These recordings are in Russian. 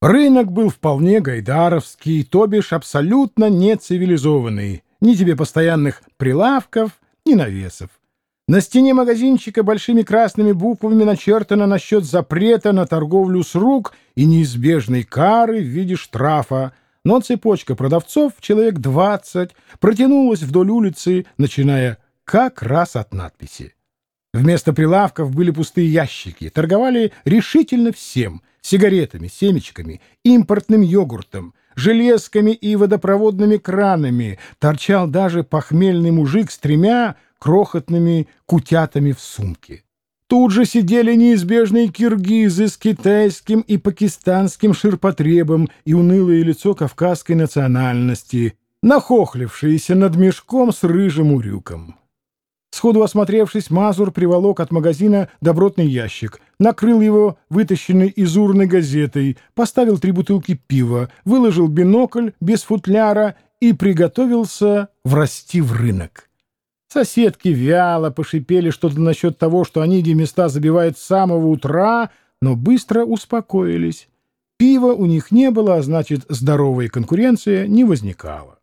Рынок был вполне гайдаровский, то бишь абсолютно нецивилизованный. Ни тебе постоянных прилавков, ни навесов. На стене магазинчика большими красными буквами начертано насчет запрета на торговлю с рук и неизбежной кары в виде штрафа, но цепочка продавцов, человек двадцать, протянулась вдоль улицы, начиная как раз от надписи. Вместо прилавков были пустые ящики, торговали решительно всем — сигаретами, семечками, импортным йогуртом, железками и водопроводными кранами, торчал даже похмельный мужик с тремя крохотными кутятами в сумке. Тут же сидели неизбежные киргизы с китайским и пакистанским ширпотребом и унылое лицо кавказской национальности, нахохлившиеся над мешком с рыжим урюком. Сходу осмотревшись, Мазур приволок от магазина добротный ящик, накрыл его вытащенной из урны газетой, поставил три бутылки пива, выложил бинокль без футляра и приготовился врасти в рынок. Соседки вяло пошипели что-то насчет того, что они где места забивают с самого утра, но быстро успокоились. Пива у них не было, а значит, здоровая конкуренция не возникала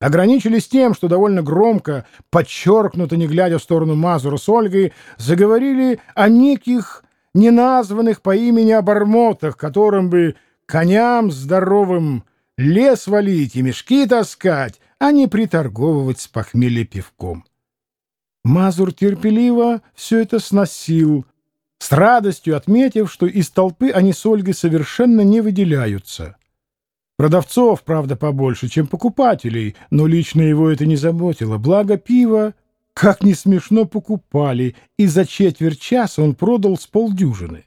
ограничились тем, что довольно громко, подчеркнуто, не глядя в сторону Мазура с Ольгой, заговорили о неких неназванных по имени обормотах, которым бы коням здоровым лес валить и мешки таскать, а не приторговывать с похмелья пивком. Мазур терпеливо все это сносил, с радостью отметив, что из толпы они с Ольгой совершенно не выделяются — Продавцов, правда, побольше, чем покупателей, но лично его это не заботило. Благо пива, как не смешно, покупали, и за четверть часа он продал с полдюжины.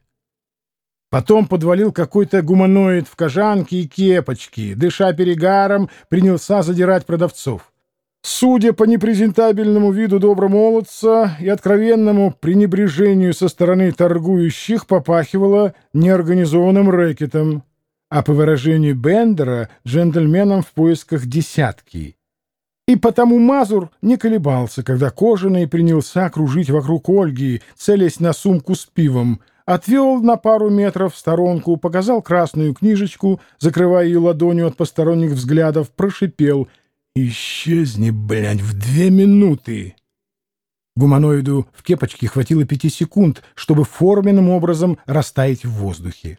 Потом подвалил какой-то гуманоид в кожанке и кепочке, дыша перегаром, принялся задирать продавцов. Судя по непрезентабельному виду добромолодца и откровенному пренебрежению со стороны торгующих, попахивало неорганизованным рэкетом а по выражению Бендера — джентльменом в поисках десятки. И потому Мазур не колебался, когда Кожаный принялся кружить вокруг Ольги, целясь на сумку с пивом, отвел на пару метров в сторонку, показал красную книжечку, закрывая ее ладонью от посторонних взглядов, прошипел «Исчезни, блядь, в две минуты!» Гуманоиду в кепочке хватило пяти секунд, чтобы форменным образом растаять в воздухе.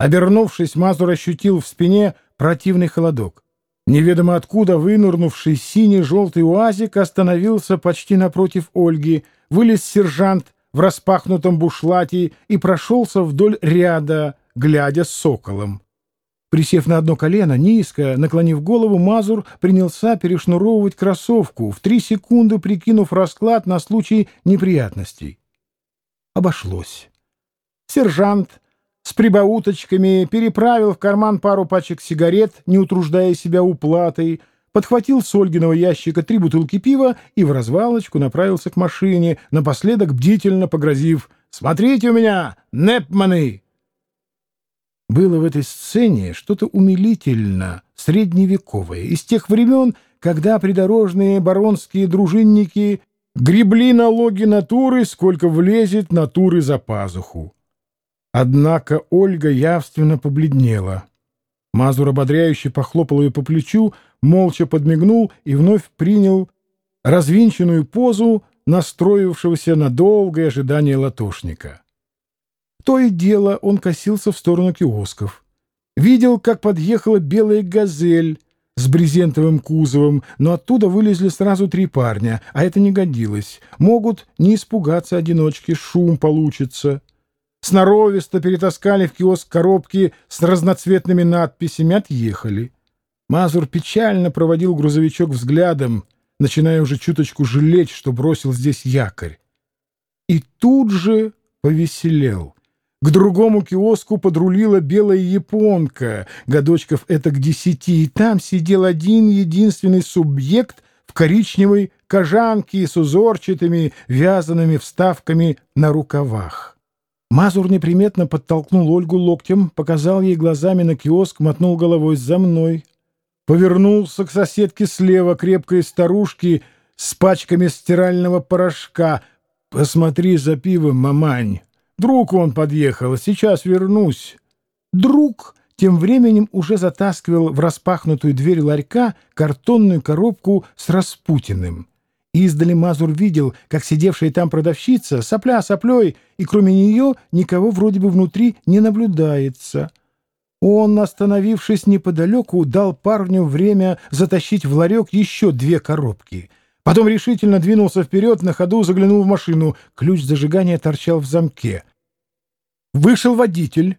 Обернувшись, Мазур ощутил в спине противный холодок. Неведомо откуда вынурнувший синий-желтый уазик остановился почти напротив Ольги, вылез сержант в распахнутом бушлате и прошелся вдоль ряда, глядя с соколом. Присев на одно колено, низко, наклонив голову, Мазур принялся перешнуровывать кроссовку, в три секунды прикинув расклад на случай неприятностей. Обошлось. Сержант с прибауточками, переправил в карман пару пачек сигарет, не утруждая себя уплатой, подхватил с Ольгиного ящика три бутылки пива и в развалочку направился к машине, напоследок бдительно погрозив «Смотрите у меня, Непманы!» Было в этой сцене что-то умилительно средневековое, из тех времен, когда придорожные баронские дружинники гребли налоги натуры, сколько влезет натуры за пазуху. Однако Ольга явственно побледнела. Мазур ободряюще похлопал ее по плечу, молча подмигнул и вновь принял развинченную позу настроившегося на долгое ожидание латошника. То и дело он косился в сторону киосков. Видел, как подъехала белая «Газель» с брезентовым кузовом, но оттуда вылезли сразу три парня, а это не годилось. Могут не испугаться одиночки, шум получится сноровисто перетаскали в киоск коробки с разноцветными надписями, отъехали. Мазур печально проводил грузовичок взглядом, начиная уже чуточку жалеть, что бросил здесь якорь. И тут же повеселел. К другому киоску подрулила белая японка, годочков это к десяти, и там сидел один единственный субъект в коричневой кожанке с узорчатыми вязаными вставками на рукавах. Мазур неприметно подтолкнул Ольгу локтем, показал ей глазами на киоск, мотнул головой за мной. Повернулся к соседке слева, крепкой старушке с пачками стирального порошка. «Посмотри за пивом, мамань. Друг он подъехал, сейчас вернусь». Друг тем временем уже затаскивал в распахнутую дверь ларька картонную коробку с Распутиным. Издали Мазур видел, как сидевшая там продавщица, сопля соплей, и кроме нее никого вроде бы внутри не наблюдается. Он, остановившись неподалеку, дал парню время затащить в ларек еще две коробки. Потом решительно двинулся вперед, на ходу заглянул в машину. Ключ зажигания торчал в замке. Вышел водитель.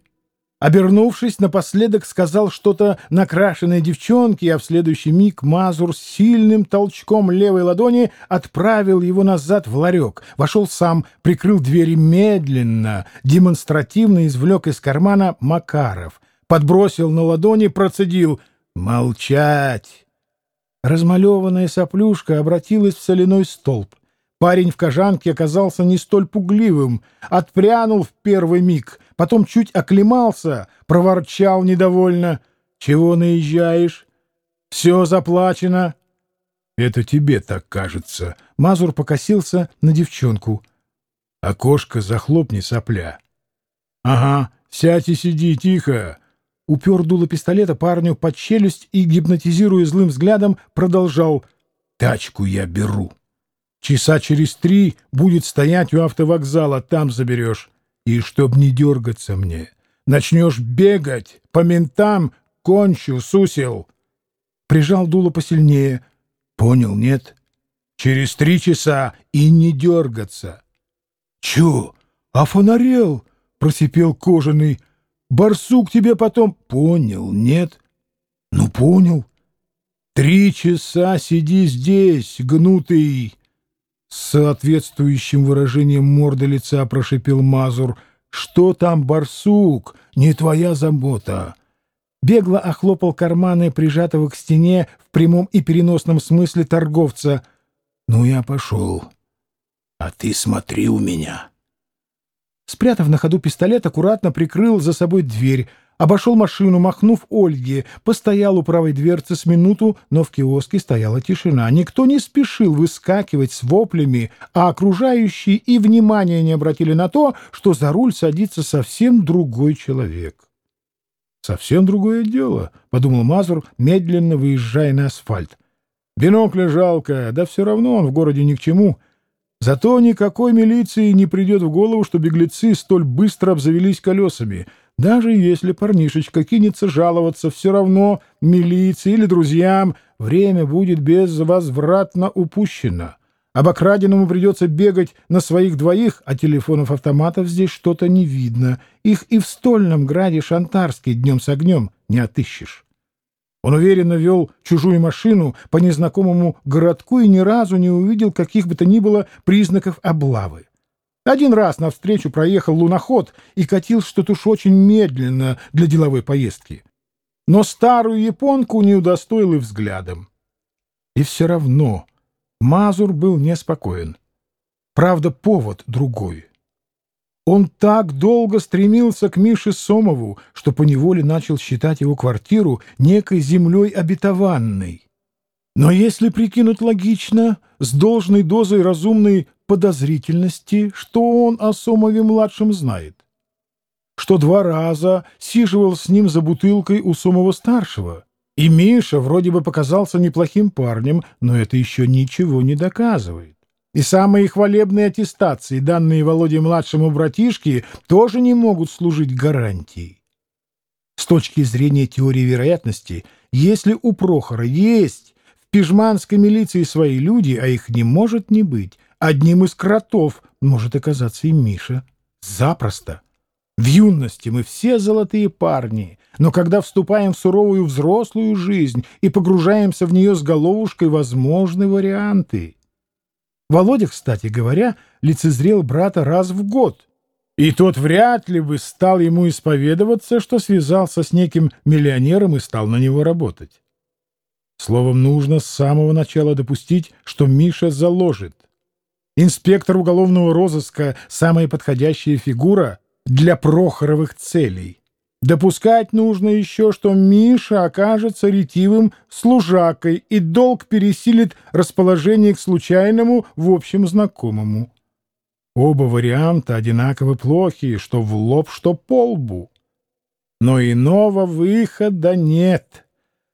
Обернувшись, напоследок сказал что-то накрашенной девчонке, а в следующий миг Мазур с сильным толчком левой ладони отправил его назад в ларек. Вошел сам, прикрыл двери медленно, демонстративно извлек из кармана Макаров — подбросил на ладони, процедил «Молчать!». Размалеванная соплюшка обратилась в соляной столб. Парень в кожанке оказался не столь пугливым, отпрянул в первый миг, потом чуть оклемался, проворчал недовольно. «Чего наезжаешь? Все заплачено». «Это тебе так кажется». Мазур покосился на девчонку. «Окошко захлопни, сопля». «Ага, сядь и сиди тихо упер дуло пистолета парню под челюсть и, гипнотизируя злым взглядом, продолжал «Тачку я беру. Часа через три будет стоять у автовокзала, там заберешь. И чтоб не дергаться мне, начнешь бегать по ментам, кончу, сусел». Прижал дуло посильнее. «Понял, нет? Через три часа и не дергаться». «Чё, офонарел?» — просипел кожаный Барсук тебе потом... Понял, нет? Ну, понял. Три часа сиди здесь, гнутый. Соответствующим выражением морды лица прошипел Мазур. Что там, барсук? Не твоя забота. Бегло охлопал карманы прижатого к стене в прямом и переносном смысле торговца. Ну, я пошел. А ты смотри у меня. Спрятав на ходу пистолет, аккуратно прикрыл за собой дверь, обошел машину, махнув Ольге, постоял у правой дверцы с минуту, но в киоске стояла тишина. Никто не спешил выскакивать с воплями, а окружающие и внимания не обратили на то, что за руль садится совсем другой человек. «Совсем другое дело», — подумал Мазур, медленно выезжая на асфальт. «Бинокля жалко, да все равно он в городе ни к чему». Зато никакой милиции не придет в голову, что беглецы столь быстро обзавелись колесами. Даже если парнишечка кинется жаловаться, все равно милиции или друзьям время будет безвозвратно упущено. Обокраденному придется бегать на своих двоих, а телефонов-автоматов здесь что-то не видно. Их и в стольном граде Шантарский днем с огнем не отыщешь. Он уверенно вел чужую машину по незнакомому городку и ни разу не увидел каких бы то ни было признаков облавы. Один раз навстречу проехал луноход и катил что-то уж очень медленно для деловой поездки. Но старую японку не удостоил и взглядом. И все равно Мазур был неспокоен. Правда, повод другой — он так долго стремился к Мише Сомову, что поневоле начал считать его квартиру некой землей обетованной. Но если прикинуть логично, с должной дозой разумной подозрительности, что он о Сомове-младшем знает? Что два раза сиживал с ним за бутылкой у Сомова-старшего, и Миша вроде бы показался неплохим парнем, но это еще ничего не доказывает. И самые хвалебные аттестации, данные Володе-младшему братишке, тоже не могут служить гарантией. С точки зрения теории вероятности, если у Прохора есть в пижманской милиции свои люди, а их не может не быть, одним из кротов может оказаться и Миша. Запросто. В юности мы все золотые парни, но когда вступаем в суровую взрослую жизнь и погружаемся в нее с головушкой, возможны варианты. Володя, кстати говоря, лицезрел брата раз в год, и тот вряд ли бы стал ему исповедоваться, что связался с неким миллионером и стал на него работать. Словом, нужно с самого начала допустить, что Миша заложит. Инспектор уголовного розыска — самая подходящая фигура для Прохоровых целей. Допускать нужно еще, что Миша окажется ретивым служакой, и долг пересилит расположение к случайному в общем знакомому. Оба варианта одинаково плохие, что в лоб, что по лбу. Но иного выхода нет.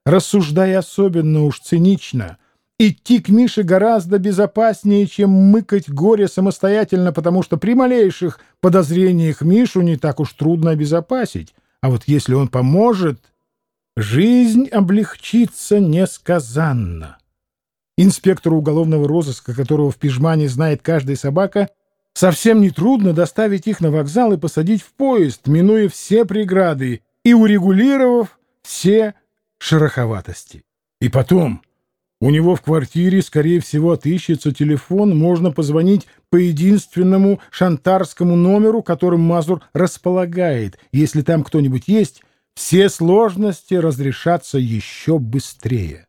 Рассуждая особенно уж цинично, идти к Мише гораздо безопаснее, чем мыкать горе самостоятельно, потому что при малейших подозрениях Мишу не так уж трудно обезопасить. А вот если он поможет, жизнь облегчится несказанно. Инспектору уголовного розыска, которого в пижмане знает каждая собака, совсем нетрудно доставить их на вокзал и посадить в поезд, минуя все преграды и урегулировав все шероховатости. И потом, у него в квартире, скорее всего, отыщется телефон, можно позвонить по единственному шантарскому номеру, которым Мазур располагает. Если там кто-нибудь есть, все сложности разрешатся еще быстрее.